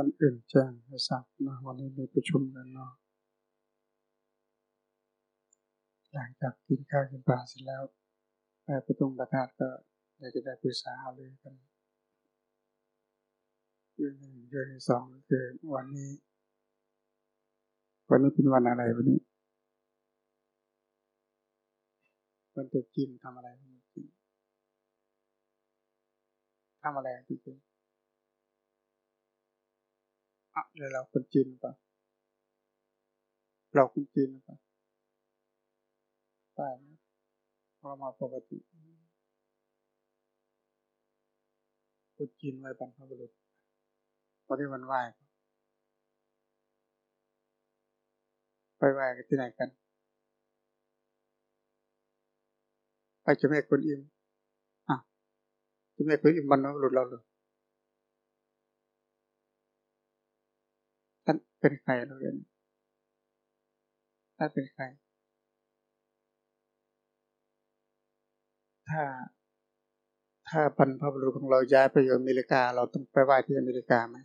คนอื่นแจ้งให้ทราบนะวันนี้มีประชุมกันเนาะหลังจากกินข้าวกินปลาเสร็จแล้วไปประตุงประทาดก็อยากจะได้ปรึกษาเลยกันเรื่องหนึ่งเรื่องที่สองคือวันนี้ วันนี้เป็นวันอะไรวันนี้วันตรุษจีนทำอะไรวันจีนทำอะไรจริงๆ อะเดี๋ยวเราคนจีนปะเราคนจีนปะใช่เรามาปกติคนจีนไหว้บรรพบุรุษวันนี้วันไหว้ไปไหว้กันที่ไหนกันไปจะแม่คนอิ่มอะจะแม่คนอิ่มบรรพบุรุษเราเลย ท่านเป็นใครเราเรียนท่านเป็นใคร ถ้าถ้าบรรพบุรุษของเราย้ายไปอยู่อเมริกา เราต้องไปไหว้ที่อเมริกาไหม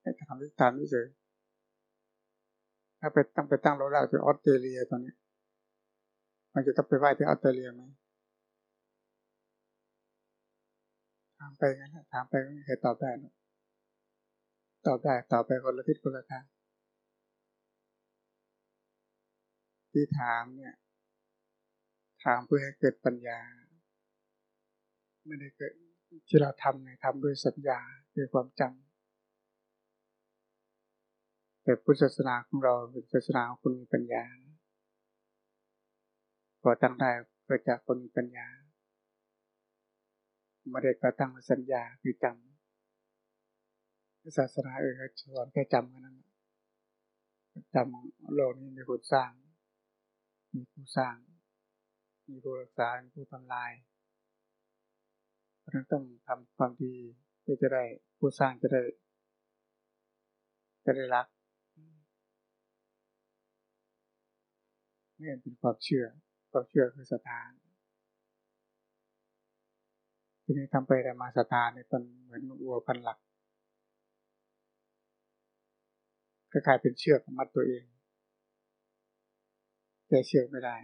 ให้ทำที่ฐานวิเศษถ้าไปตั้งไปตั้งราเราที่ออสเตรเลียตอนนี้ มันจะต้องไปไหว้ที่ออสเตรเลียไหมถามไปงั้นถามไปไม่มีใครตอบได้หรอก ตอบได้ตอบไปคนละทิศคนละทางที่ถามเนี่ย ถามเพื่อให้เกิดปัญญา ไม่ได้เกิดที่เราทำเนี่ยทำด้วยสัญญาด้วยความจำแต่พุทธศาสนาของเราเป็นศาสนาของคนมีปัญญาก่อตั้งได้เกิดจากคนมีปัญญาไม่ได้ก่อตั้งสัญญาคือจำ ศาสนาอื่นเขาสอนแค่จำกันนั้นจำโลกนี้มีคนสร้าง มีผู้สร้าง มีผู้รักษา มีผู้ทำลายเพราะนั้นต้องทำความดีเพื่อจะได้ผู้สร้างจะได้ จะได้รักนี่เป็นความเชื่อความเชื่อคือศรัทธาทีนี้ทำไปแต่มาศรัทธาเนี่ยเป็นเหมือนวัวพันหลัก ก็กลายเป็นเชือกมัดตัวเอง แต่เชือกไม่ได้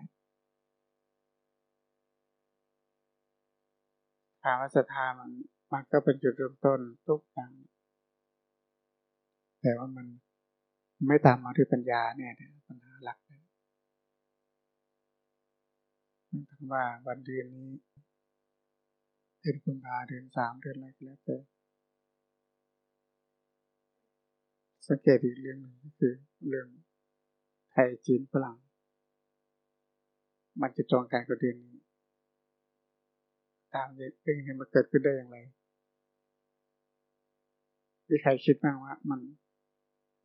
ถามว่าศรัทธามันมันก็เป็นจุดเริ่มต้นทุกอย่าง แต่ว่ามันไม่ตามมาด้วยปัญญาเนี่ยปัญหาหลักทั้งว่าวันเดือนนี้เดือนกุมภาเดือนสามเดือนอะไรก็แล้วแต่ สังเกตอีกเรื่องหนึ่งก็คือเรื่องไทยจีนฝรั่ง มันจะตรงกันกับเดือนนี้ตามเรื่องนี้มันเกิดขึ้นได้อย่างไรมีใครคิดบ้างว่ามัน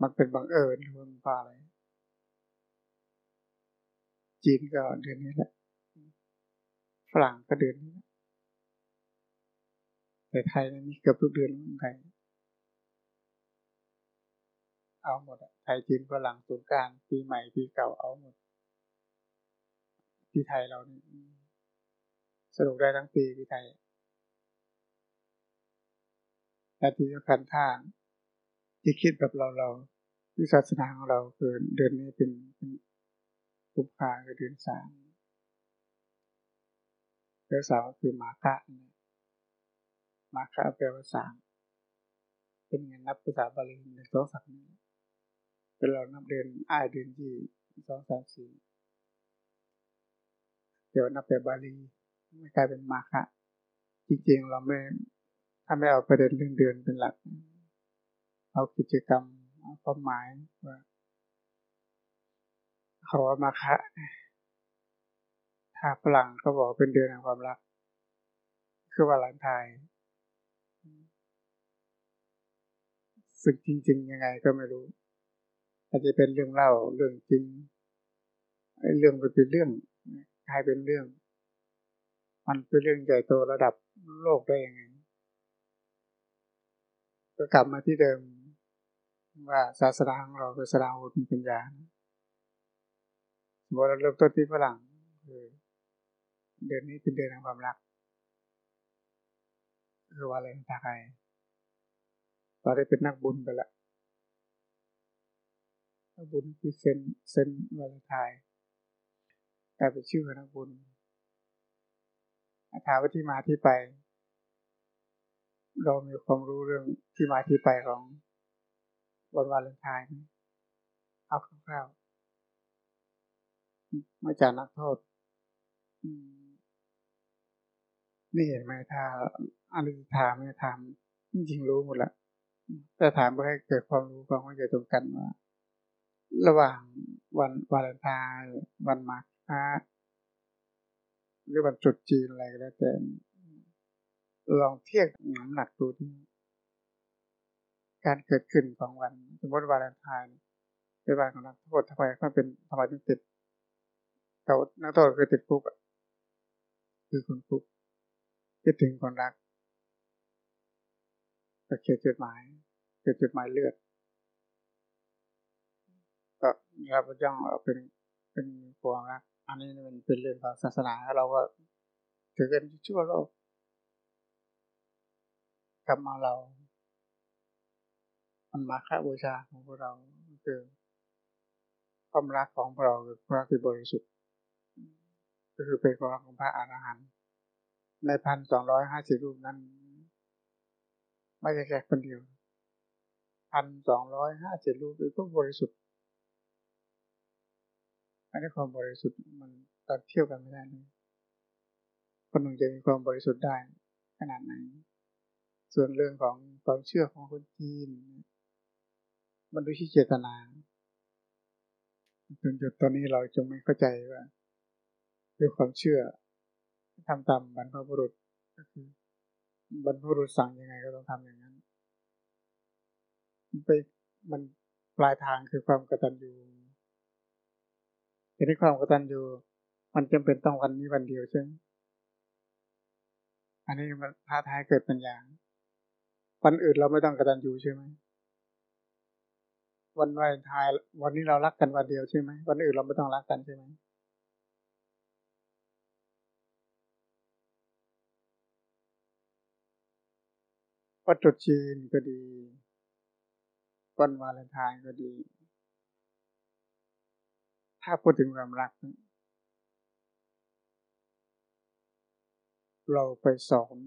มันเป็นบังเอิญหรือมันเพาอะไร จีนก็เดือนนี้แหละ ฝรั่งก็เดือนนี้แต่ไทยนี่เกือบทุกเดือนเมืองไทย เอาหมดไทยจีนฝรั่งสงการปีใหม่ปีเก่าเอาหมดที่ไทยเรานี่สรุปได้ทั้งปีที่ไทยแต่ที่สำคัญทางที่คิดแบบเราเราที่ศาสนาของเราคือเดือนนี้เป็นเป็นกุมภาคือเดือนสามเดือนสามคือมาฆะมาฆะแปลว่าสามเป็นเงินนับภาษาบาลีในสองสัปนี้ เป็นเรานับเดือนอ้ายเดือนที่สองสามสี่เดี๋ยวนับแบบบาลีไม่กลายเป็นมาคะจริงๆเราไม่ถ้าไม่เอาประเด็นเรื่องเดือนเป็นหลัก เอากิจกรรมเอาความหมายว่าเขาว่ามาคะถ้าฝรั่งเขาบอกเป็นเดือนแห่งความรัก คือว่าหลังไทยซึ่งจริง ๆ ยังไงก็ไม่รู้ อาจจะเป็นเรื่องเล่าเรื่องจริงไอ้เรื่องมันเป็นเรื่องกลายเป็นเรื่อง มันเป็นเรื่องใหญ่โตระดับโลกได้ยังไงก็กลับมาที่เดิมว่าศาสนาของเราเป็นศาสนาอุปัญญาสมมติเราเริ่มต้นที่ฝรั่งคือเดือนนี้เป็นเดือนแห่งความรักคือว่าอะไรตาใครตอนได้เป็นนักบุญไปละ บุญคือเซนเซนวาเลนไทน์กลายเป็นชื่อนักบุญถามว่าที่มาที่ไป เรามีความรู้เรื่องที่มาที่ไปของวันวาเลนไทน์เอาคร่าวๆมาจากนักโทษนี่เห็นไหมถ้าอนิธาไม่ทำจริงๆรู้หมดละแต่ถามเพื่อให้เกิดความรู้ความเข้าใจตรงกันว่า ระหว่างวันวาเลนไทน์วันมาฆะหรือวันจุดจีนอะไรก็แล้วแต่ลองเทียบน้ำหนักดูที่การเกิดขึ้นของวัน สมมติวาเลนไทน์เป็นวันของนักโทษทำไมเขาเป็นทำไมถึงติดเขานักโทษคือติดคุกคือคนคุกคิดถึงคนรักก็เขียนจดหมายเขียนจดหมายเลือด ราจ้องเป็นเป็นความรักอันนี้มันเป็นเรื่องของศาสนาเราก็ถือกันชั่วโลกกลับมาเรา มันมาค่าบูชาของพวกเราคือความรักของเราคือความรักที่บริสุทธิ์ ก็คือเป็นความรักของพระอรหันต์ในพันสองร้อยห้าสิบรูปนั้น ไม่ใช่แค่คนเดียวพันสองร้อยห้าสิบรูปเป็นผู้บริสุทธิ์ อันนี้ความบริสุทธิ์มันตัดเที่ยวกันไม่ได้เลยคนหนึ่งจะมีความบริสุทธิ์ได้ขนาดไหน ส่วนเรื่องของความเชื่อของคนจีน มันดูที่เจตนาจนจุดตอนนี้เราจงไม่เข้าใจว่าด้วยความเชื่อทำตามบรรพบุรุษก็คือบรรพบุรุษสั่งยังไงก็ต้องทำอย่างนั้นไปมันปลายทางคือความกตัญญู ทีนี้ความกตัญญูมันจำเป็นต้องวันนี้วันเดียวใช่ไหมอันนี้มันท้าทายเกิดปัญญาวันอื่นเราไม่ต้องกตัญญูใช่ไหมวันวาเลนไทน์วันนี้เรารักกันวันเดียวใช่ไหมวันอื่นเราไม่ต้องรักกันใช่ไหมวันตรุษจีนก็ดีวันวาเลนไทน์ก็ดี ถ้าพูดถึงความรัก เราไปสอน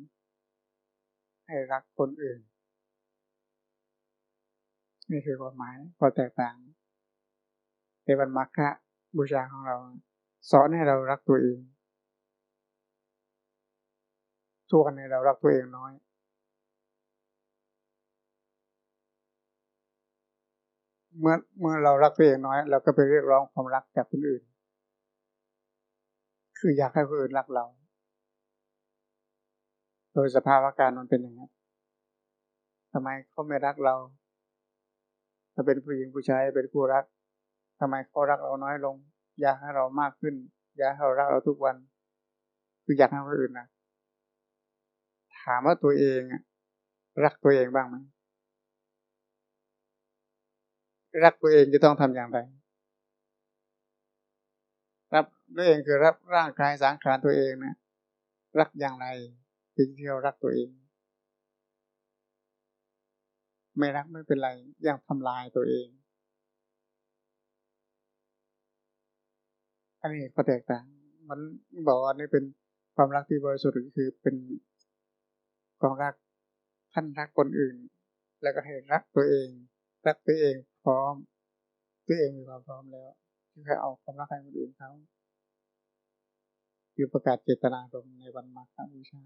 ให้รักคนอื่น นี่คือความหมายพอแตกต่างในวันมรรคบูชาของเรา สอนให้เรารักตัวเองทุกวันนี้เรารักตัวเองน้อย เมื่อเมื่อเรารักตัวเองน้อย เราก็ไปเรียกร้องความรักจากคนอื่น คืออยากให้คนอื่นรักเรา โดยสภาวะการมันเป็นอย่างนี้ทำไมเขาไม่รักเรา ถ้าเป็นผู้หญิงผู้ชายเป็นคู่รักทำไมเขารักเราน้อยลง อยากให้เรามากขึ้น อยากให้เรารักเราทุกวัน คืออยากให้คนอื่นนะถามว่าตัวเองรักตัวเองบ้างไหม รักตัวเองจะต้องทำอย่างไรรับตัวเองคือรับร่างกายสังขารตัวเองนะรักอย่างไรถึงที่เรารักตัวเอง ไม่รักไม่เป็นไรยังทำลายตัวเอง อันนี้ก็แตกต่างมันบอกว่านี่เป็นความรักที่บริสุทธิ์คือเป็นความรักท่านรักคนอื่น แล้วก็ให้รักตัวเอง รักตัวเอง พร้อม ตัวเองมีความพร้อมแล้วที่จะเอาความรักให้คนอื่นเขาคือประกาศเจตนาลมในวันมาฆบูชา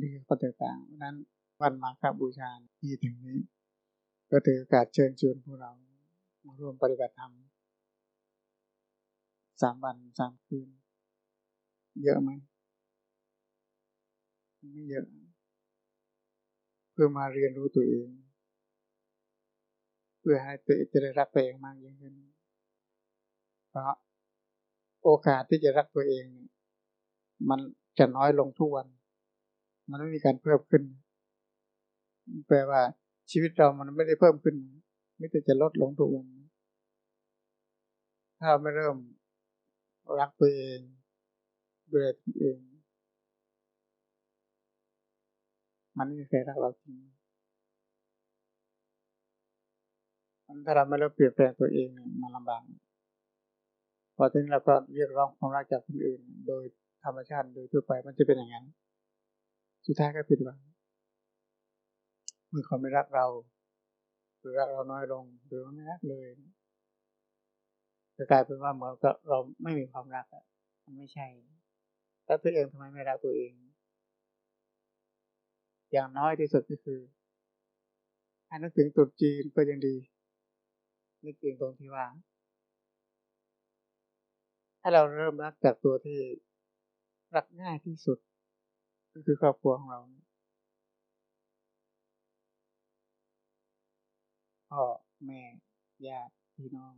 นี่ก็แตกต่างนั้นวันมาฆบูชาที่ถึงนี้ ก็ถือโอกาสเชิญชวนพวกเรามาร่วมปฏิบัติธรรมสามวันสามคืน เยอะไหมไม่เยอะ พื่อมาเรียนรู้ตัวเอง เพื่อให้ตัวเองจะได้รักตัวเองมากยิ่งขึ้น เพราะโอกาสที่จะรักตัวเอง มันจะน้อยลงทุกวัน มันไม่มีการเพิ่มขึ้น แปลว่าชีวิตเรามันไม่ได้เพิ่มขึ้นไม่แต่จะลดลงทุกวัน ถ้าไม่เริ่มรักตัวเองดูแลตัวเอง มันไม่มีใครรักเราจริงมันถ้าเราไม่เริ่มเปลี่ยนแปลงตัวเองเนี่ยมันลำบากพอทีนี้เราก็เรียกร้องความรักจากคนอื่น โดยธรรมชาติโดยทั่วไปมันจะเป็นอย่างนั้น สุดท้ายก็ผิดหวังเมื่อเขาไม่รักเรา หรือรักเราน้อยลง หรือไม่รักเลยจะกลายเป็นว่าเหมือนกับเราไม่มีความรักอะมันไม่ใช่ แล้วตัวเองทำไมไม่รักตัวเอง อย่างน้อยที่สุดก็คือให้นึกถึงตุดจีนก็ยังดี นึกถึงตรงที่ว่าให้เราเริ่มรักจากตัวที่รักง่ายที่สุด ก็คือครอบครัวของเราพ่อแม่ญาติพี่น้อง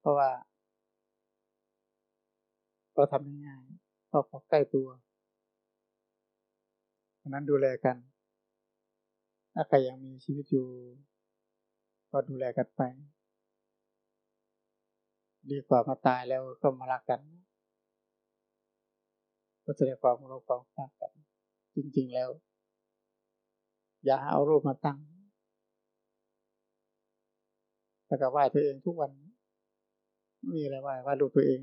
เพราะว่า เราทำได้ง่ายเพราะเขาใกล้ตัวะนั้นดูแลกัน ถ้าใครยังมีชีวิตอยู่ ก็ดูแลกันไป ดีกว่ามาตายแล้วก็มารักกัน ก็แสดงความรักความรักกัน จริง ๆแล้ว อย่าเอารูปมาตั้งแล้วก็ไหว้ตัวเองทุกวันไม่มีอะไรไหว้ไหว้ดูตัวเอง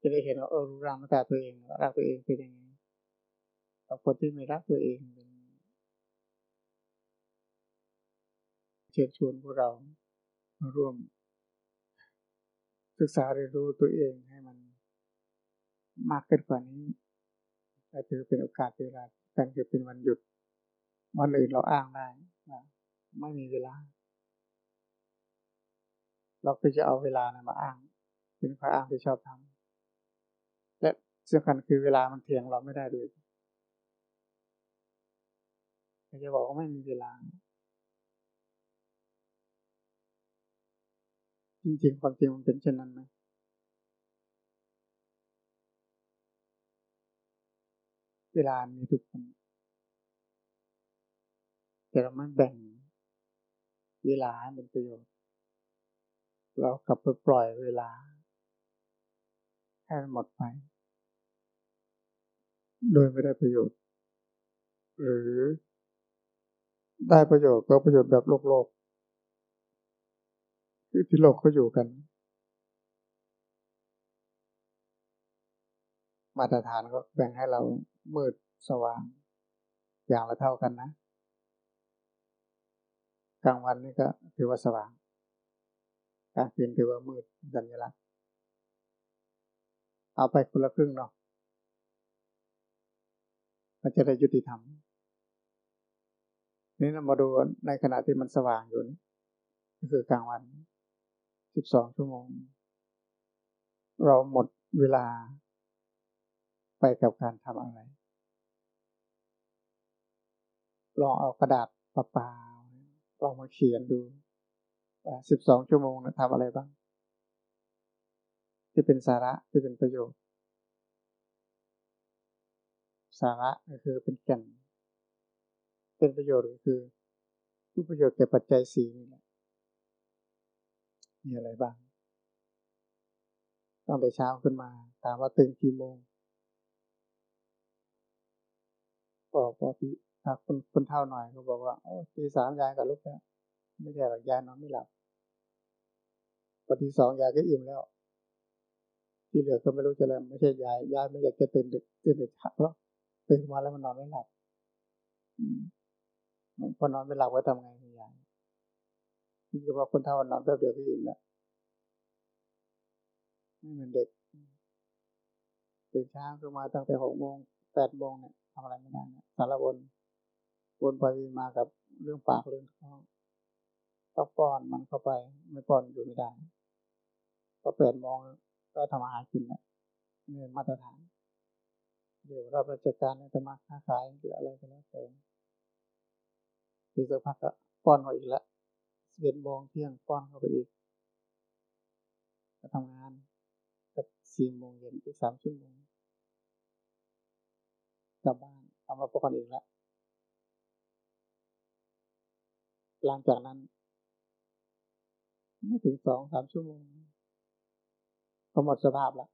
จะได้เห็นว่าเออรู้ร่างกายตัวเองรักตัวเองเป็นยังไง กับคนที่ไม่รักตัวเองเป็นเชิญชวนพวกเรามาร่วม ศึกษาเรียนรู้ตัวเองให้มันมากขึ้นกว่านี้แต่ถือเป็นโอกาสเวลาการเกิดเป็นวันหยุด วันอื่นเราอ้างได้นะไม่มีเวลา เราก็จะเอาเวลานะมาอ้าง เป็นข้ออ้างที่ชอบทำและสำคัญคือเวลามันเทียงเราไม่ได้ด้วย จะบอกว่าไม่มีเวลา จริงๆ ความจริงมันเป็นเช่นนั้นไหมเวลามีทุกคน แต่เราไม่แบ่งเวลาให้เป็นประโยชน์ เรากลับไปปล่อยเวลาให้มันหมดไป โดยไม่ได้ประโยชน์ หรือ ได้ประโยชน์ก็ประโยชน์แบบโลกโลกคือที่โลกเขาอยู่กัน มาตรฐานก็แบ่งให้เรามืดสว่าง อย่างละเท่ากันนะกลางวันนี่ก็ถือว่าสว่างกลางคืนถือว่ามืดสัญลักษณ์เอาไปคนละครึ่งเนาะมันจะได้ยุติธรรม นี่เรามาดูในขณะที่มันสว่างอยู่นี่ก็คือกลางวันสิบสองชั่วโมง เราหมดเวลาไปกับการทำอะไร ลองเอากระดาษปะปาลองมาเขียนดูว่าสิบสองชั่วโมงนะทำอะไรบ้าง ที่เป็นสาระที่เป็นประโยชน์ สาระก็คือเป็นแก่น เป็นประโยชน์ก็คือผู้ประโยชน์แก่ปัจจัยสี่นี่แหละมีอะไรบ้างตั้งแต่เช้าขึ้นมา ถามว่าตื่นกี่โมงพอพอที่ถ้าคนคนเท่าหน่อยเขาบอกว่าโอ้ตีสามยายกับลูกแล้วไม่ใช่หรอกยายนอนไม่หลับพอทีสองยายก็อิ่มแล้ว ที่เหลือก็ไม่รู้จะอะไรไม่ใช่ยายยายไม่อยากจะตื่นดึกตื่นดึกเพราะตื่นมาแล้วมันนอนไม่หลับ พอนอนไม่หลับก็ทำไงยายที่จะบอกคนเท่านอนแป๊บเดียวก็อิ่มแล้วไม่เหมือนเด็กตื่นเช้าขึ้นมาตั้งแต่หกโมงแปดโมงเนี่ยทำอะไรไม่ได้นะสารวนวนไปมากับเรื่องปากเรื่องท้องต้องป้อนมันเข้าไป ไม่ป้อนอยู่ไม่ได้ก็เปิดมงก็ทำอาหารกินนะนี่มาตรฐาน เดี๋ยวเราราชการจะมาค้าขายหรืออะไรก็แล้วแต่ ทีสักพักก็ป้อนเขาอีกแล้วเย็นโมงเที่ยงป้อนเข้าไปอีกก็ทำงานกับสี่โมงเย็นอีกสามชั่วโมงกลับบ้านทำมาปกติอีกแล้วหลังจากนั้น ไม่ถึงสองสามชั่วโมงก็หมดสภาพล้ว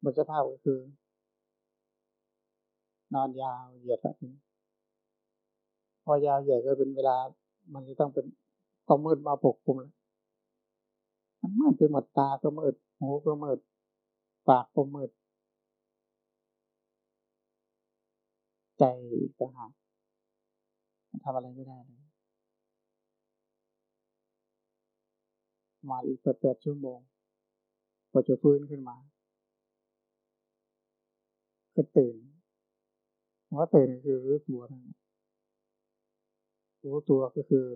หมดสภาพก็คือ นอนยาวเหยียดแล้ว พอยาวเหยียดก็เป็นเวลา มันจะต้องเป็นความมืดมาปกคลุมแล้วมันมืดไปหมดตาก็มืดหูก็มืดปากก็มืดใจก็หาทำอะไรไม่ได้เลยมาอีกแปดชั่วโมงพอจะฟื้นขึ้นมา ก็ตื่นว่าตื่นคือรู้ตัวนั่น รู้ตัวก็คือ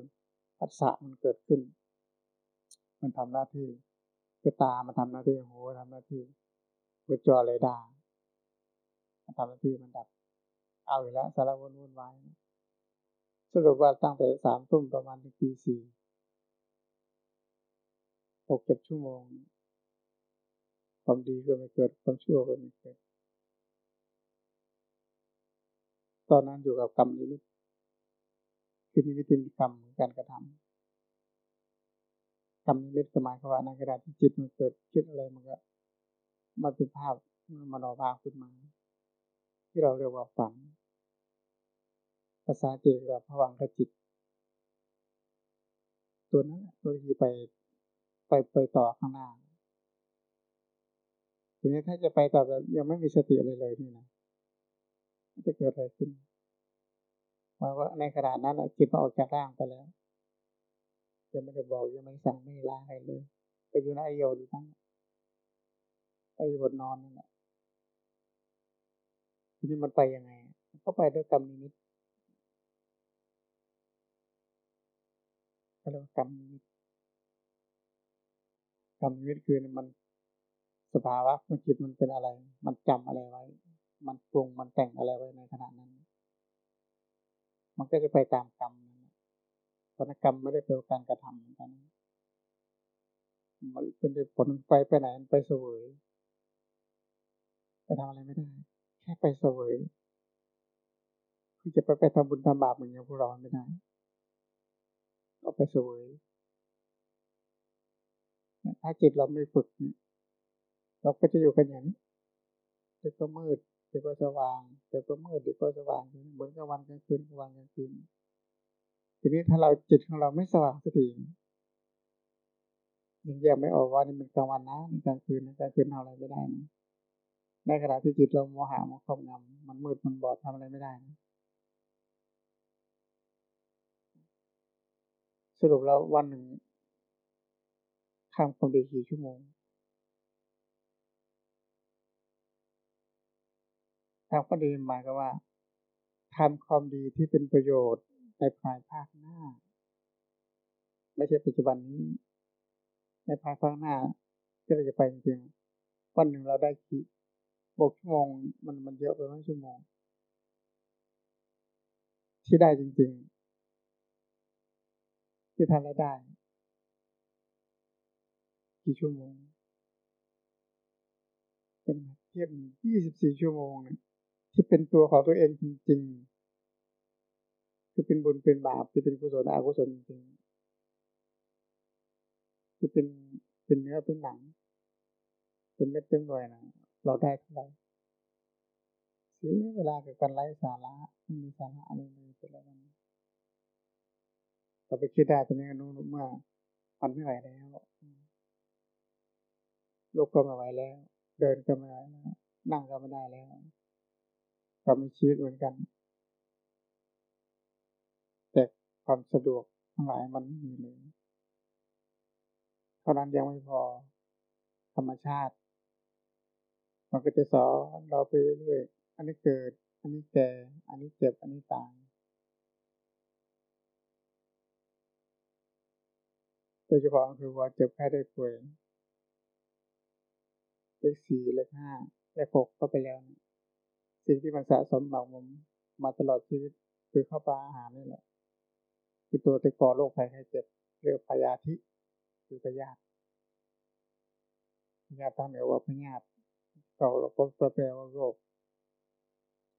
ปัสสะมันเกิดขึ้น มันทำหน้าที่คือตามันทำหน้าที่หูทำหน้าที่คือจอเรดาร์มันทำหน้าที่มันดับ เอาอีกแล้วสารวนวุ่นวายสรุปว่าตั้งแต่สามทุ่มประมาณถึงตีสี่หกเจ็ดชั่วโมง ความดีก็ไม่เกิดความชั่วก็ไม่เกิด ตอนนั้นอยู่กับกรรมนิมิต คือนิมิตกรรมการกระทำกรรมนิมิตก็หมายความว่าในกระดาที่จิตมันเกิดคิดอะไรมันก็มาเป็นภาพมันออกมาขึ้นมา ที่เราเรียกว่าฝัน ภาษาจีนเรียกผวังขจิต ตัวนั้นตัวที่ไปไปไปต่อข้างหน้าทีนี้ถ้าจะไปต่อแบบยังไม่มีสติอะไรเลยนี่นะจะเกิดอะไรขึ้น ว่าว่าในขณะนั้นจิตมันออกจากร่างไปแล้วยังไม่ได้บอกยังไม่สั่งไม่ลาอะไรเลยไปอยู่ในอโยดูทั้งไปบนนอนนั่นแหละทีนี้มันไปยังไงก็ไปด้วยกรรมนิมิตก็เรียกว่ากรรมนิมิตกรรมนิมิตคือมันสภาวะมันจิตมันเป็นอะไร มันจำอะไรไว้ มันปรุงมันแต่งอะไรไว้ในขณะนั้น มันก็จะไปตามกรรมพนกรรมไม่ได้เป็นการกระทำเหมือนกันมันเป็นผลไปไปไหนไปเสวยไปทำอะไรไม่ได้ แค่ไปเสวยคือจะไปไปทำบุญทำบาปเหมือนอย่างพวกเราไม่ได้ก็ไปเสวยถ้าจิตเราไม่ฝึก เราก็จะอยู่กันอย่างนี้เดี๋ยวก็มืด เดี๋ยวก็สว่าง เดี๋ยวก็มืดเดี๋ยวก็สว่างเหมือนกับวันกลางคืนกับวันกลางคืนทีนี้ถ้าเราจิตของเราไม่สว่างสักทียังแยกไม่ออกว่านี่มันกลางวันนะนี่กลางคืนนะกลางคืนทำอะไรไม่ได้นะในขณะที่จิตเราโมหะมันครอบงำมันมืดมันบอดทำอะไรไม่ได้นะสรุปแล้ววันหนึ่งทำความดีกี่ชั่วโมง ทำความดีหมายก็ว่าทำความดีที่เป็นประโยชน์ในภายภาคหน้า ไม่ใช่ปัจจุบันนี้ ในภายภาคหน้าที่เราจะไปจริงๆวันหนึ่งเราได้กี่บกชั่วโมงมันมันเยอะไปไหมชั่วโมง ที่ได้จริง ๆ ที่ทำแล้วได้ กี่ชั่วโมงเป็นเทียบยี่สิบสี่ชั่วโมงเลย ที่เป็นตัวของตัวเองจริง ๆ คือเป็นบุญเป็นบาปที่เป็นกุศลอกุศลจริงๆที่เป็นเป็นเนื้อเป็นหนัง เป็นเม็ดเต็มหน่วยนะเราได้เท่าไหร่เสียเวลากับการไร้สาระไม่มีสาระอะไรเลยเป็นอะไรกันเราไปคิดได้ตอนนี้นู้นเมื่อมันไม่ไหวแล้วลุกก็ไม่ไหวแล้ว เดินก็ไม่ไหวแล้วนั่งก็ไม่ได้แล้ว ก็มีชีวิตเหมือนกัน แต่ความสะดวกทั้งหลายมันมีเลยเท่านั้นยังไม่พอธรรมชาติ มันก็จะสอนเราไปเรื่อยๆอันนี้เกิด อันนี้แก่ อันนี้เจ็บ อันนี้ตายโดยเฉพาะคือว่าเจ็บแค่ได้ป่วยเลขสี่เลขห้าเลขหกก็ไปแล้ว สิ่งที่มันสะสมหมักมมาตลอดชีวิตคือข้าวปลาอาหารนี่แหละคือตัวติดก่อโรคภัยไข้เจ็บเรียกพยาธิคือพยาธิพยาธิตั้งเหนือว่าพยาธิเก่าเราก็แปลว่าโรค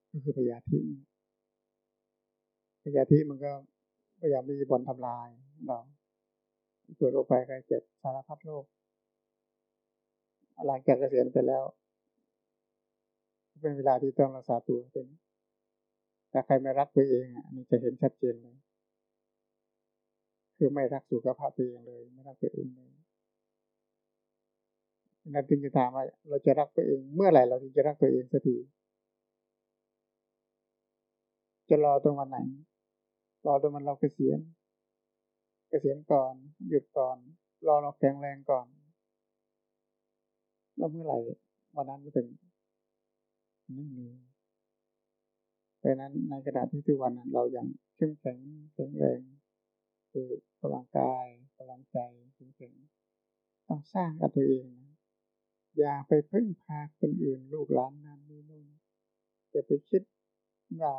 ก็คือพยาธิพยาธิมันก็พยายามมีบอลทำลายเราตัวโรคภัยไข้เจ็บสารพัดโรคหลังจากเกษียณไปแล้ว เป็นเวลาที่ต้องรักษาตัวเป็นถ้าใครไม่รักตัวเองอันนี้จะเห็นชัดเจนเลย คือไม่รักสุขภาพตัวเองเลย ไม่รักตัวเองเลยนั่นจึงจะถามว่าเราจะรักตัวเอง เมื่อไหร่เราถึงจะรักตัวเองสักทีจะรอตรงวันไหน รอตรงวันเราเกษียณเกษียณก่อนหยุดก่อน รอเราแข็งแรงก่อน แล้วเมื่อไหร่วันนั้นจะถึง ไม่มีเพราะนั้นในกระดาษที่ทุกวันเรายังเข้มแข็งแข็งแรงคือพลังกายพลังใจเข้มแข็งต้องสร้างกับตัวเองนะอย่าไปพึ่งพาคนอื่นลูกหลานนั่นนี่นู่นจะไปคิดว่า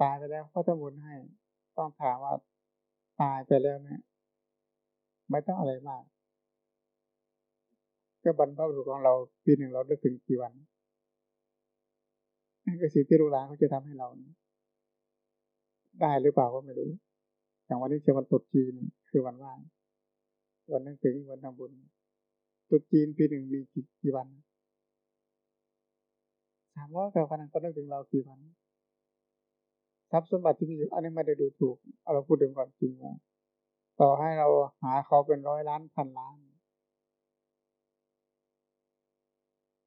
ตายไปแล้วเขาจะบุญให้ ต้องถามว่าตายไปแล้วเนี่ยไม่ต้องอะไรมากก็บรรพบุรุษของเราปีหนึ่งเราได้ถึงกี่วัน นั่นคือสิ่งที่ลูกหลานเขาจะทำให้เรา ได้หรือเปล่าก็ไม่รู้ อย่างวันนี้เช้วันตุดจีนคือวันว่างวันนั้นถึงวันทำบุญตุดจีนปีหนึ่งมีกี่กี่วันสามร้อยกว่าวันก็นึกถึงเรากี่วันทรัพย์สมบัติที่มีอยู่อันนี้ไม่ได้ดูถูกเอาเราพูดถึงความจริงว่าต่อให้เราหาเขาเป็นร้อยล้านพันล้าน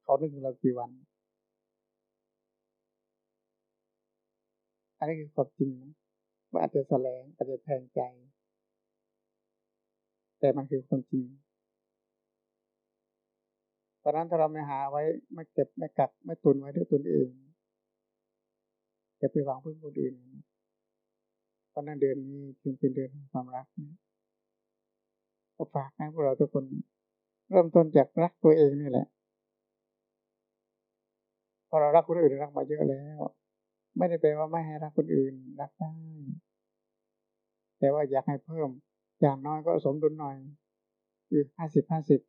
เขานึกถึงเรากี่วัน อันนี้คือความจริงนะมันอาจจะแสลงอาจจะแทงใจ แต่มันคือความจริงตอนนั้นถ้าเราไม่หาไว้ไม่เก็บไม่กักไม่ตุนไว้ด้วยตนเองจะไปหวังพึ่งคนอื่นเพราะนั้นเดือนนี้จึงเป็นเดือนความรักนะฝากให้พวกเราทุกคน เริ่มต้นจากรักตัวเองนี่แหละพอเรารักคนอื่นรักมาเยอะแล้ว ไม่ได้แปลว่าไม่ให้รักคนอื่นรักได้แต่ว่าอยากให้เพิ่ม อย่างน้อยก็สมดุลหน่อย คือห้าสิบห้าสิบ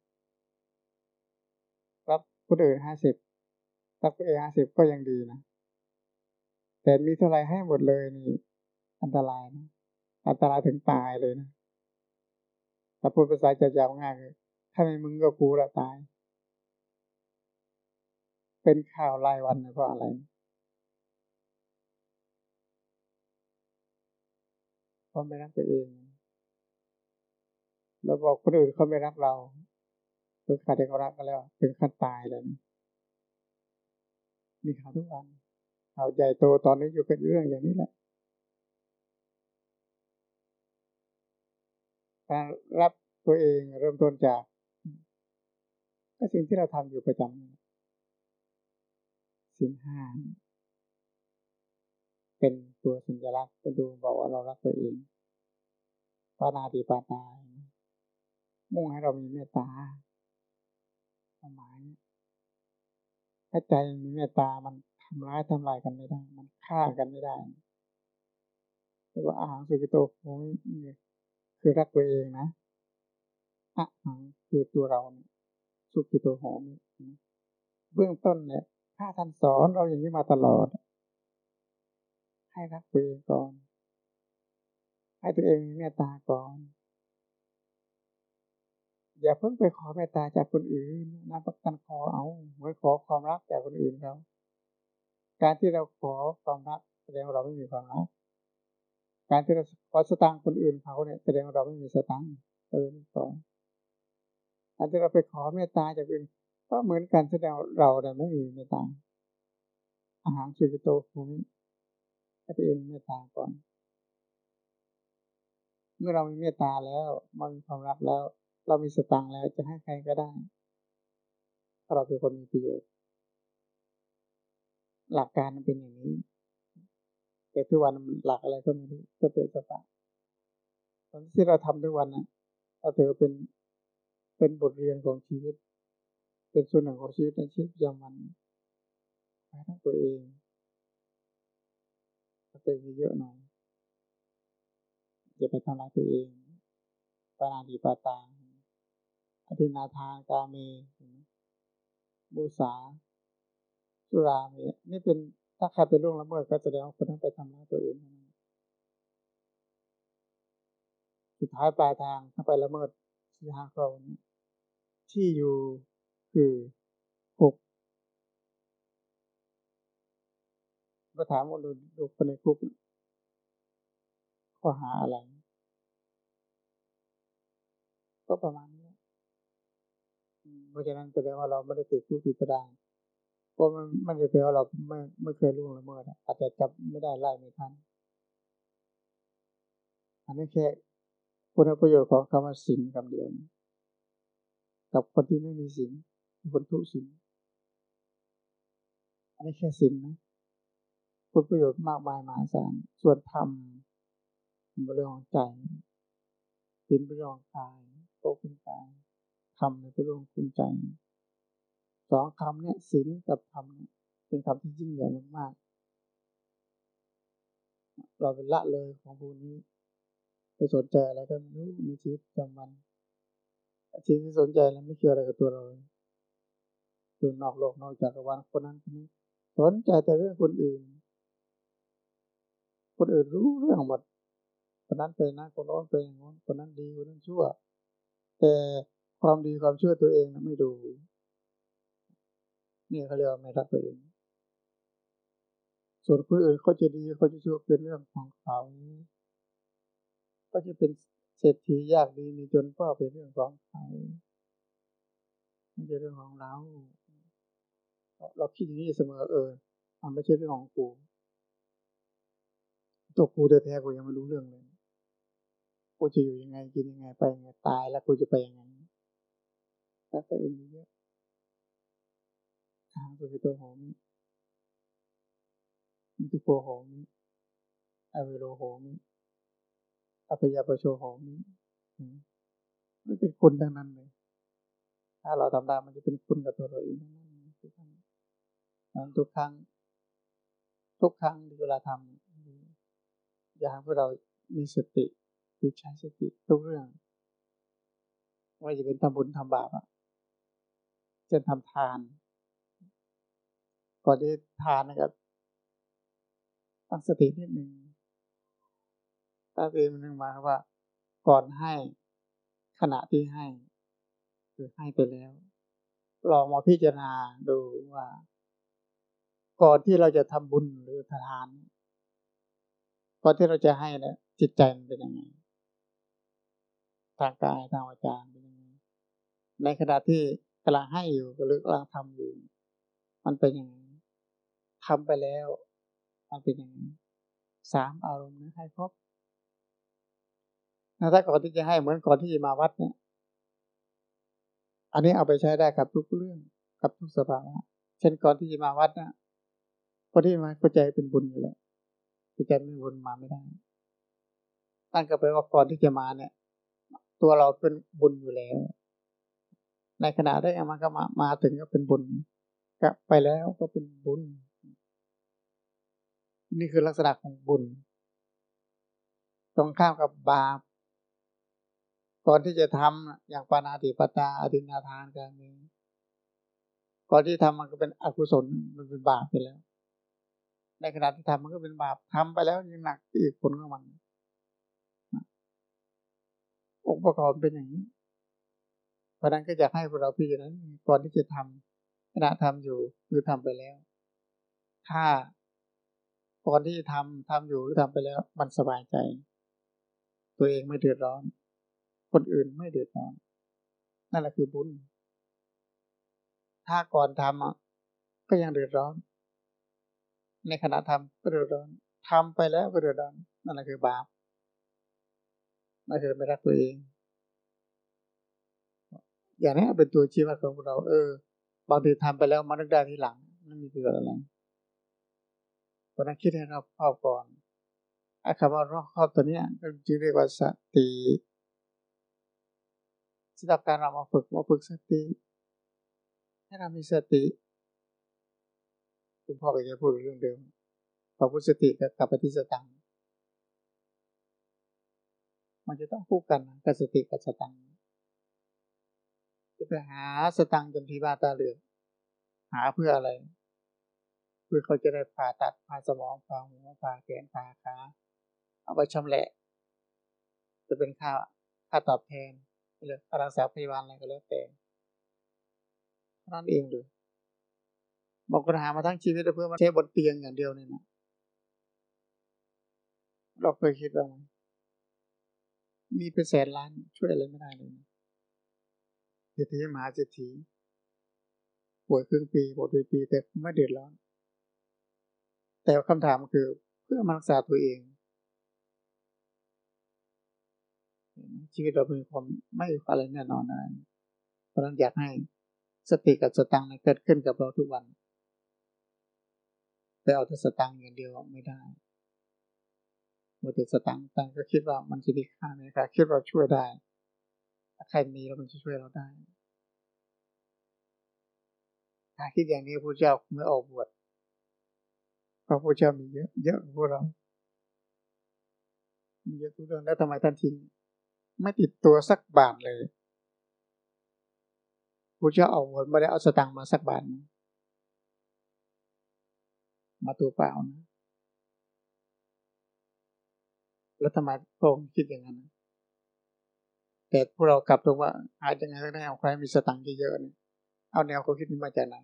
รับคนอื่นห้าสิบรับตัวเองห้าสิบก็ยังดีนะแต่มีเท่าไรให้หมดเลยนี่ อันตรายนะอันตรายถึงตายเลยนะถ้าพูดภาษาจะยาวง่ายเลยถ้าไม่มึงก็กูละตาย เป็นข่าวรายวันเพราะอะไรเพราะไม่รักตัวเองเราบอกคนอื่นเขาไม่รักเราคือขาดที่เขารักกันแล้วถึงขั้นตายเลยนะมีข่าวทุกวันเอาใหญ่โตตอนนี้อยู่กับเรื่องอย่างนี้แหละการรับตัวเองเริ่มต้นจากก็สิ่งที่เราทำอยู่ประจำสิ่งห้า เป็นตัวสัญลักษณ์เป็ดูบอกว่าเรารักตัวเองปานาติปาตามุ่งให้เรามีเมตตาความหมายถ้าใจมีเมตตามันทำร้ายทำลายกันไม่ได้ มันฆ่ากันไม่ได้แต่ว่าอาหารสุกิโตโอ้คือรักตัวเองนะอาหารคือตัวเราเนี่ยสุกิโตโหมเบื้องต้นเนี่ยถ้าท่านสอนเราอย่างนี้มาตลอด ให้รักตัวเองก่อน ให้ตัวเองมีเมตตาก่อน อย่าเพิ่งไปขอเมตตาจากคนอื่นนะประกันขอเอาไว้ขอความรักจากคนอื่นเขาการที่เราขอความรักแสดงว่าเราไม่มีความรักการที่เราขอสตางค์คนอื่นเขาเนี่ยแสดงว่าเราไม่มีสตางค์เออสองการที่เราไปขอเมตตาจากอื่นก็เหมือนกันแสดงเราเนี่ยไม่มีเมตตาอาหารสุกิโตภูมิ ให้ตัวเองเมตตาก่อน เมื่อเรามีเมตตาแล้วมันมีความรักแล้ว เรามีสตางค์แล้วจะให้ใครก็ได้เราเป็นคนมีประโยชน์หลักการมันเป็นอย่างนี้ แต่ทุกวันมันหลักอะไรก็ไม่รู้ก็เป็นสภาตอนที่เราทำทุกวันนะเราถือเป็นเป็นบทเรียนของชีวิต เป็นส่วนหนึ่งของชีวิตในชีวิตประจำวันไปทั้งตัวเอง ก็เป็นเยอะหน่อยอย่าไปทำลายตัวเองปานาดีปาตาอธินาทานกาเมบูสาสุราเนี่ยนี่เป็นถ้าใครไปล่วงละเมิดก็แสดงว่าคนนั้นไปทำร้ายตัวเองสุดท้ายปลายทางถ้าไปละเมิดที่ห้าข้อนี้ที่อยู่คือห ก็ถามว่าดูดูคนในคุกข้อหาอะไร ก็ประมาณนี้เพราะฉะนั้นแสดงว่าเราไม่ได้ติดคุกติดตารางเพราะมันไม่ได้แปลว่าเราไม่ไม่เคยล่วงละเมิดอาจจะจับไม่ได้ไล่ไม่ทันอันนี้แค่คุณประโยชน์ของคำว่าสินคำเดียวกับคนที่ไม่มีสินคนทุศีลอันนี้แค่สินนะ คุณประโยชน์มากมายมหาศาลส่วนธรรมเป็นเรื่องของใจสินเป็นเรื่องของกายโตเป็นกายธรรมเป็นเรื่องของคุณใจสองคำเนี่ยสินกับธรรมเป็นคำที่ยิ่งใหญ่มากๆเราเป็นละเลยของพวกนี้ไปสนใจอะไรก็ไม่รู้ในชีวิตประจำวันสิ่งที่สนใจแล้วไม่เกี่ยวอะไรกับตัวเราอยู่นอกโลกนอกจากรวาลคนนั้นคนนี้สนใจแต่เรื่องคนอื่น คนอื่นรู้เรื่องหมดคนนั้นเป็นนะคนโน้นเป็นอย่างน้นคนนั้นดีคนนั้นชั่ว แต่ความดีความชั่วตัวเองนะไม่ดูนี่เขาเรียกว่าไม่รักตัวเอง ส่วนคนอื่นเขาจะดีเขาจะชั่วเป็นเรื่องของเขาก็จะเป็นเศรษฐียากดีมีจนก็เป็นเรื่องของเขาไม่ใช่เรื่องของเรา เราคิดอย่างนี้เสมอเออมันไม่ใช่เรื่องของกู ตัวกูแท้ๆกูยังไม่รู้เรื่องเลย กูจะอยู่ยังไงกินยังไงไปยังไงตายแล้วกูจะไปยังไงแล้วก็เองเยอะทางตัวตัวหอมมิตุโกหอมอเวโรหอมอัพยาประโชหอมมันเป็นคุณดังนั้นเลย ถ้าเราทำได้มันจะเป็นคุณกับตัวเราเองทั้งนั้นทุกครั้งทุกครั้งทุกครั้งเวลาทำ อยากให้พวกเรามีสติมีใช้สติทุกเรื่องว่าจะเป็นทำบุญทำบาปอะเช่นทำทาน ก่อนที่ทานนะครับตั้งสตินิดหนึ่งตั้งสตินิดหนึ่งมาครับว่า ก่อนให้ขณะที่ให้ คือให้ไปแล้วลองมาพิจารณาดูว่า ก่อนที่เราจะทำบุญหรือทาน ก่อนที่เราจะให้เนี่ยจิตใจมันเป็นยังไงทางกายทางวาจาเป็นยังไงในขณะที่กำลังให้อยู่หรือกำลังทำอยู่ มันเป็นยังไงทำไปแล้ว มันเป็นยังไงสามอารมณ์นี้ให้ครบถ้าก่อนที่จะให้เหมือนก่อนที่จะมาวัดเนี่ย อันนี้เอาไปใช้ได้กับทุกเรื่องกับทุกสภาวะเช่นก่อนที่จะมาวัดนะคนที่มาเข้าใจเป็นบุญอยู่แล้ว ที่ใจไม่บุญมาไม่ได้ตั้งก็ไปว่าก่อนที่จะมาเนี่ย ตัวเราเป็นบุญอยู่แล้ว ในขณะได้มาก็มามาถึงก็เป็นบุญกลับไปแล้วก็เป็นบุญ นี่คือลักษณะของบุญ ตรงข้ามกับบาป ก่อนที่จะทำอย่างปานาติปตาอธินาทานกันนี้ก่อนที่ทำมันก็เป็นอกุศลมันเป็นบาปไปแล้ว ในขณะที่ทำมันก็เป็นบาปทำไปแล้วยังหนักอีกผลของมันองค์ประกอบเป็นอย่างนี้เพราะนั้นก็อยากให้พวกเราพิจารณาก่อนที่จะทำขณะทำอยู่คือทำไปแล้ว ถ้าก่อนที่จะทำทำอยู่หรือทำไปแล้ว มันสบายใจ ตัวเองไม่เดือดร้อน คนอื่นไม่เดือดร้อน นั่นแหละคือบุญ ถ้าก่อนทำก็ยังเดือดร้อน ในขณะทำก็เดือดร้อนทำไปแล้วก็เดือดร้อนนั่นแหละคือบาปนั่นคือไม่รักตัวเอง อย่างนี้เป็นตัวชี้วัดของเรา เออบางทีทำไปแล้วมานึกได้ทีหลังไม่มีประโยชน์อะไรเพราะนั้นคิดให้เราครอบก่อนไอ้คำว่ารอบครอบตัวนี้ก็จึงเรียกว่าสติสำหรับการเรามาฝึกมาฝึกสติ ให้เรามีสติ คุณพ่อไปจะพูดเรื่องเดิมพอพูดสติกับกับปฏิสตัง มันจะต้องคู่กันกับสติกับสตังจะไปหาสตังจนทีบ้าตาเหลือกหาเพื่ออะไร เพื่อเขาจะได้ผ่าตัดผ่าสมองผ่าหัวผ่าแขนผ่าขาเอาไปชำแหละ จะเป็นค่าค่าตอบแทนเลยรักษาพยาบาลอะไรก็แล้วแต่นั่นเองเลย บอกปัญหามาทั้งชีวิตเพื่อมาใช้บนเตียงอย่างเดียวเนี่ยนะเราเคยคิดว่ามีเป็นแสนล้านช่วยอะไรไม่ได้เลยเศรษฐีมหาเศรษฐีป่วยครึ่งปีปวยปีแต่ไม่เดือดร้อน แต่คำถามคือเพื่อมารักษาตัวเอง ชีวิตเราเป็นความไม่อะไรแน่นอนนะเพราะนั้นอยากให้สติกับสตังเกิดขึ้นกับเราทุกวัน แต่เอาแต่สตังอย่างเดียวไม่ได้เมื่อแต่สตังตังก็คิดว่ามันจะมีค่าไหมครับคิดว่าช่วยได้ถ้าใครมีแล้วมันจะช่วยเราได้ถ้าคิดอย่างนี้พระเจ้าไม่ออกบวชเพราะพระเจ้ามีเยอะเยอะพวกเรามีเยอะทุกเรื่องแล้วทำไมท่านทิ้งไม่ติดตัวสักบาทเลยพระเจ้าออกบวชไม่ได้เอาสตังมาสักบาท มาตัวเปล่านะ แล้วทำไมพระองค์คิดอย่างนั้น แต่พวกเรากลับตรงว่าอาจจะไงก็ได้เอาใครมีสตังค์เยอะๆเนี่ยเอาแนวความคิดนี้มาจากไหน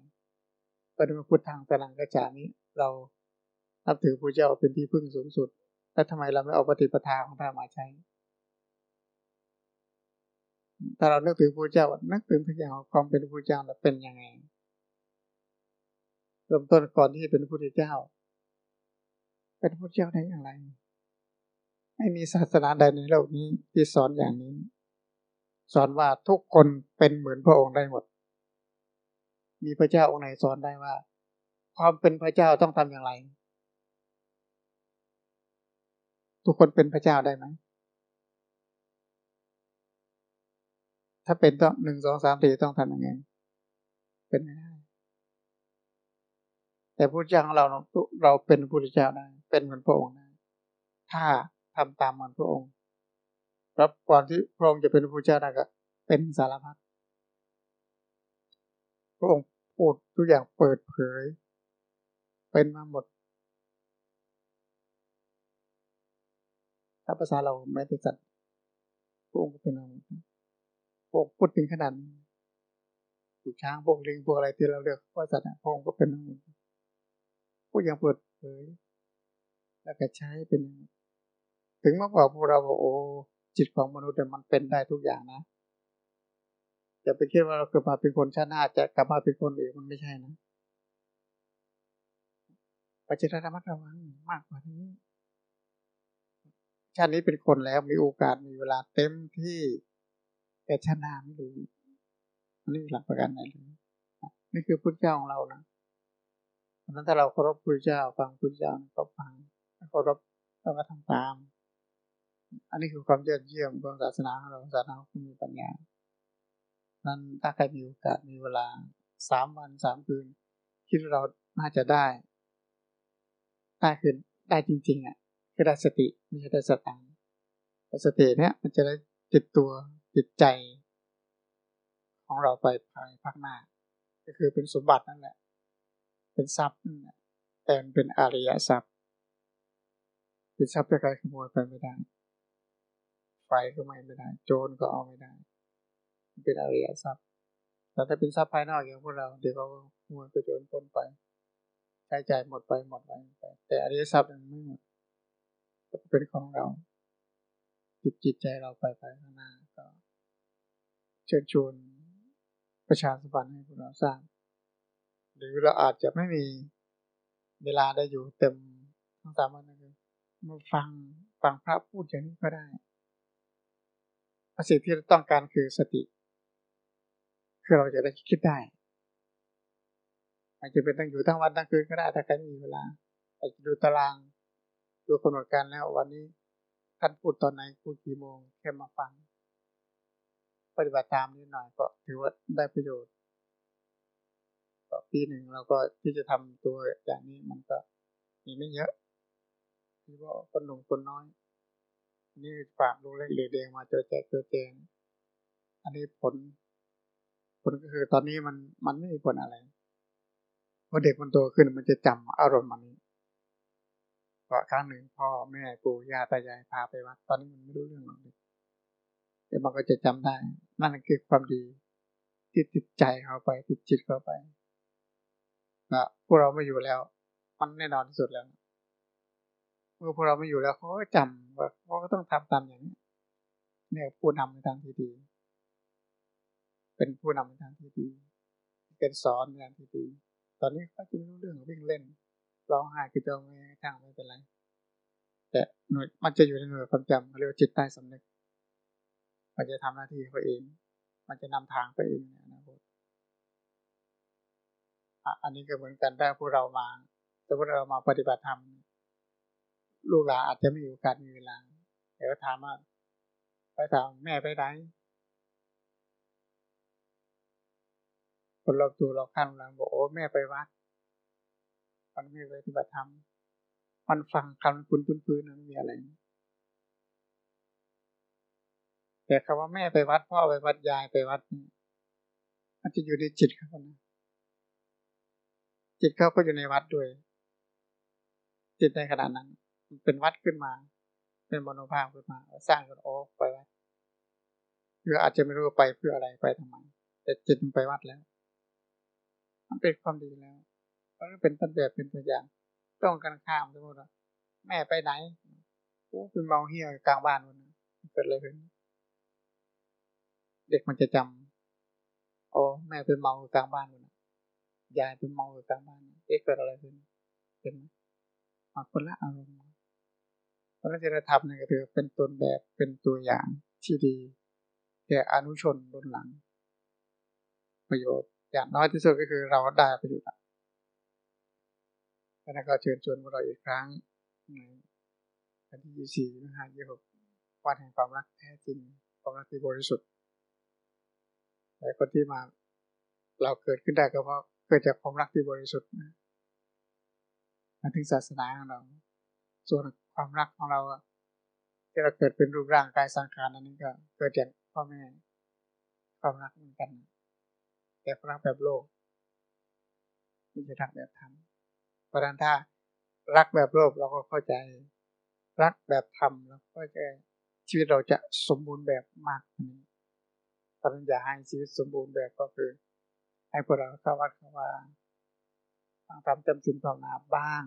ปฏิมาพุทธทางตรังกระจานี้ เรานับถือพระเจ้าเป็นที่พึ่งสูงสุด แล้วทำไมเราไม่เอาปฏิปทาของท่านมาใช้ ถ้าเรานึกถึงพระเจ้านึกถึงทุกอย่างความเป็นพระเจ้าเป็นยังไง เริ่มต้นก่อนที่จะเป็นพระพุทธเจ้า เป็นพระพุทธเจ้าได้อย่างไร ไม่มีศาสนาใดในโลกนี้ที่สอนอย่างนี้ สอนว่าทุกคนเป็นเหมือนพระองค์ได้หมด มีพระเจ้าองค์ไหนสอนได้ว่า ความเป็นพระเจ้าต้องทำอย่างไร ทุกคนเป็นพระเจ้าได้ไหมถ้าเป็นต้องหนึ่งสองสามสี่ต้องทำยังไง เป็นไม่ได้ แต่พระเจ้าของเราเราเป็นพระเจ้าได้เป็นเหมือนพระองค์ได้ถ้าทำตามเหมันพระองค์รับก่อนที่พระองค์จะเป็นพระเจ้าได้ก็เป็นสารพัดพระองค์พูดทุกอย่างเปิดเผย เป็นมาหมดถ้าภาษาเราไม่ได้จัดพระองค์ก็เป็นมาพระองค์พูดถึงขนาดนี้ช้างพวกลิงพวกอะไรที่เราเรียกว่าสัตว์พระองค์ก็เป็นมาหมด ดอย่างเปิดเผยแล้วก็ใช้เป็น ถึงมาบอกพวกเราว่าโอ้จิตของมนุษย์มันเป็นได้ทุกอย่างนะจะไปคิดว่าเราเกิดมาเป็นคนชาติหน้าจะกลับมาเป็นคนอีกมันไม่ใช่นะปัจจัยธรรมะระวังมากกว่านี้ ชาตินี้เป็นคนแล้วมีโอกาสมีเวลาเต็มที่แต่ชาติหน้าไม่รู้อันนี้หลักประกันไหนเลยนี่คือพุทธเจ้าของเรานะ ราะนั้นถ้าเราเคารพพุทธเจ้าฟังพุทธเจ้าก็ฟังเคารพเราก็ทำตาม อันนี้คือความยอดเยี่ยมของศาสนาของเราศาสนาคุณมีปัญญา นั้นถ้าใครมีโอกาสมีเวลาสามวันสามคืนคิดว่าเราน่าจะได้ได้คือได้จริง ๆอะคือได้สติไม่ใช่ได้สตังแต่สติเนี้ยมันจะได้ติดตัวติดใจ ของเราไปภายภาคหน้า ก็คือเป็นสมบัตินั่นแหละ เป็นทรัพย์แต่เป็นอริยทรัพย์เป็นทรัพย์ที่ใครขโมยไปไม่ได้ ไฟก็ไม่ไม่ได้ โจรก็เอาไม่ได้ เป็นอริยทรัพย์แต่ถ้าเป็นทรัพย์ภายนอกอย่างพวกเรา เดี๋ยวเขาขโมยก็โจรพ้นไปใช้จ่ายหมดไปหมดไป แต่อริยทรัพย์มันไม่หมดเป็นของเรา จิตจิตใจเราไปไปข้างหน้าก็เชิญชวนประชาสัมพันธ์ให้พวกเราสร้าง หรือเราอาจจะไม่มีเวลาได้อยู่เต็มทั้งสามวันนั้นมาฟังฟังพระพูดอย่างนี้ก็ได้สิ่งที่เราต้องการคือสติ คือเราจะได้คิดได้อาจจะเป็นตั้งอยู่ทั้งวันทั้งคืนก็ได้ถ้าใครมีเวลาอาจจะดูตารางดูกำหนดการแล้ววันนี้ท่านพูดตอนไหนพูดกี่โมงแค่มาฟัง ปฏิบัติตามนิดหน่อยก็ถือว่าได้ประโยชน์ ก็ปีหนึ่งเราก็ที่จะทำตัวอย่างนี้มันก็มีไม่เยอะที่ว่าคนหนุ่มคนน้อย นี่ฝากดูเล็กเด็กมาเจอแจกเจอแจงอันนี้ผล ผลก็คือตอนนี้มันมันไม่มีผลอะไรพอเด็กมันโตขึ้นมันจะจำอารมณ์มันนี้เพราะครั้งหนึ่งพ่อแม่ปู่ย่าตายายพาไปวัดตอนนี้มันไม่รู้เรื่องหรอกแต่มันก็จะจำได้ นั่นคือความดีที่ติดใจเขาไปติดจิตเขาไป นะพวกเราไม่อยู่แล้ว มันแน่นอนที่สุดแล้ว เมื่อพวกเราไม่อยู่แล้วเขาก็จำว่าเขาก็ต้องทำตามอย่างนี้เนี่ยผู้นำในทางที่ดี เป็นผู้นำในทางที่ดี เป็นสอนในทางที่ดี ตอนนี้เขาจะไม่รู้เรื่องวิ่งเล่นร้องไห้คือจะไม่ทางไม่เป็นไร แต่หน่วยมันจะอยู่ในหน่วยความจำเรียกว่าจิตใต้สำนึก มันจะทำหน้าที่เขาเอง มันจะนำทางไปเองนอนาคต อันนี้ก็เหมือนกันได้พวกเรามาแต่พวกเรามาปฏิบัติธรรมลูกหลานอาจจะไม่มีโอกาสมีเวลาแต่ก็ถามว่าไปถามแม่ไปไหนคนเราตัวเราข้างหลังบอกโอ้แม่ไปวัดมันไม่ปฏิบัติธรรมมันฟังคำคุณพื้นๆนั้นมีอะไรแต่คำว่าแม่ไปวัดพ่อไปวัดยายไปวัดมันจะอยู่ในจิตเขานะ จิตเขาก็อยู่ในวัดด้วย จิตในขณะนั้น เป็นวัดขึ้นมา เป็นมโนภาพขึ้นมา สร้างกันโอ้ไปวัดคืออาจจะไม่รู้ไปเพื่ออะไรไปทำไมแต่จิตมันไปวัดแล้ว มันเป็นความดีแล้วเพราะเป็นต้นแบบเป็นตัวอย่าง ต้องกันข้ามสมมติว่าแม่ไปไหนโอ้เป็นเมาเฮียกลางบ้านวันนั้เกิดอะไรขึ้นเด็กมันจะจำโอ้แม่เป็นเมากลางบ้านวันนั้น ยายเป็นเมาอกลางบ้านเอ๊ะเกิดอะไรขึ้นเห็นไหมคนละอารมณ์พระศีลธรรมเนี่ยก็ถือเป็นต้นแบบเป็นตัวอย่างที่ดี แก่อนุชนรุ่นหลัง ประโยชน์อย่างน้อยที่สุดก็คือเราได้ประโยชน์แล้วก็เชิญชวนพวกเราอีกครั้งในวันที่ยี่สี่ห้ายี่หกวันแห่งความรักแท้จริงความรักที่บริสุทธิ์แต่คนที่มาเราเกิดขึ้นได้ก็เพราะ เกิดจากความรักที่บริสุทธิ์มาถึงศาสนาของเรา ส่วนความรักของเราที่เราเกิดเป็นรูปร่างกายสังขารอันนี้ก็เกิดจากพ่อแม่ความรักเหมือนกัน แต่ความรักแบบโลกไม่ใช่รักแบบธรรมเพราะนั้นถ้ารักแบบโลกเราก็เข้าใจ รักแบบธรรมเราก็จะชีวิตเราจะสมบูรณ์แบบมากกว่านี้เพราะนั้นอย่าให้ชีวิตสมบูรณ์แบบก็คือ ให้พวกเราเข้าวัดเข้าว่าฟังธรรมจำสินภาวนาบ้าง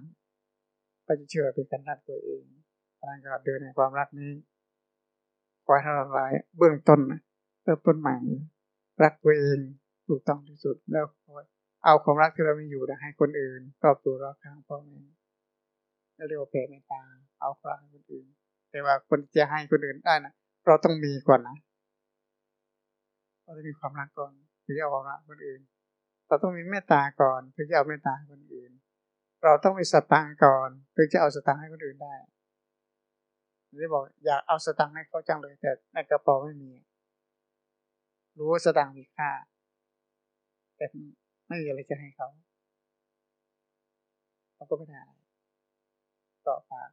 ก็จะเชื่อเป็นกันรักตัวเองการก็เดินในความรักนี้คอยทำลายเบื้องต้นเริ่มต้นใหม่รักตัวเองถูกต้องที่สุดแล้วเอาความรักที่เรามีอยู่ให้คนอื่นรอบตัวรอบข้างพ่อแม่เรียกว่าแผ่เมตตาเอาความรักให้คนอื่น แต่ว่าคนจะให้คนอื่นได้นะเราต้องมีก่อนนะเราต้องมีความรักก่อนถึงจะเอาความรักคนอื่น เราต้องมีเมตตาก่อนถึงจะเอาเมตตาคนอื่น เราต้องมีสตังก่อนถึงจะเอาสตังให้คนอื่นได้ไม่บอกอยากเอาสตังให้เขาจังเลยแต่ในกระเป๋าไม่มี รู้ว่าสตังมีค่า แต่ไม่มีอะไรจะให้เขาเขาก็ไม่ได้ต่อฝาก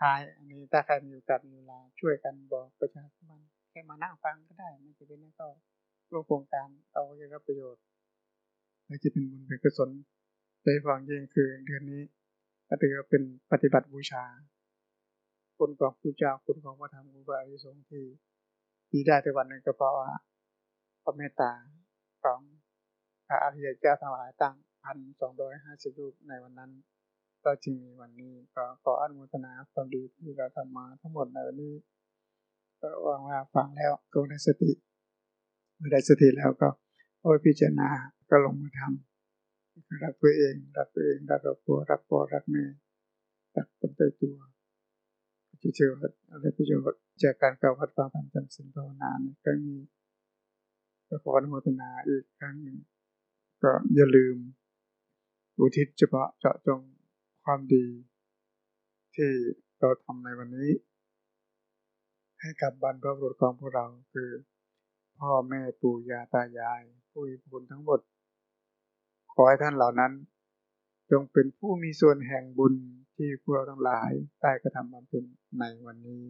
ท้ายอันนี้ถ้าใครมีโอกาสมีเวลาช่วยกันบอกประชาชนแค่มานั่งฟังก็ได้ไม่จะเป็นก็ร่ว มโครงการเอาจะรับประโยชน์และจะเป็นบุญเป็นกุศลโดยฟังยิ่งคือเดือนนี้ก็ถือเป็นปฏิบัติบูชาคุณของผู้เจ้าคุณของพระธรรมคุณพระอริสงฆ์ที่ดีได้ในวันนึ่งก็เพราะว่าพระเมตตาของพระอริยเจ้าทั้งหลายตั้งพันสองร้อยห้าสิบรูปในวันนั้น ก็จึงมีวันนี้ก็ขออนุโมทนาความดีที่เราทำมาทั้งหมดในวันนี้ก็หวังว่าฟังแล้วก็ได้สติ อได้สติแล้วก็โอ้พิจารณาก็ลงมือทำรักตัวเองรักตัวเองรักครอบครัวรักพ่อรักแม่รักคนใกล้ตัวที่เชื่อว่าอะไรประโยชน์จากการเข้าววัดฟังธรรมจำสินภาวนาในครั้งนี้ก็ขออนุโมทนาอีกครั้งหนึ่งก็อย่าลืม อุทิศเฉพาะเจาะจงความดี ที่เราทำในวันนี้ ให้กับบรรพบุรุษของพวกเราคือ พ่อแม่ปู่ย่าตายาย ผู้มีบุญทั้งหมด ขอให้ท่านเหล่านั้น จงเป็นผู้มีส่วนแห่งบุญที่พวกเราทั้งหลายได้กระทำบาเพ็ญในวันนี้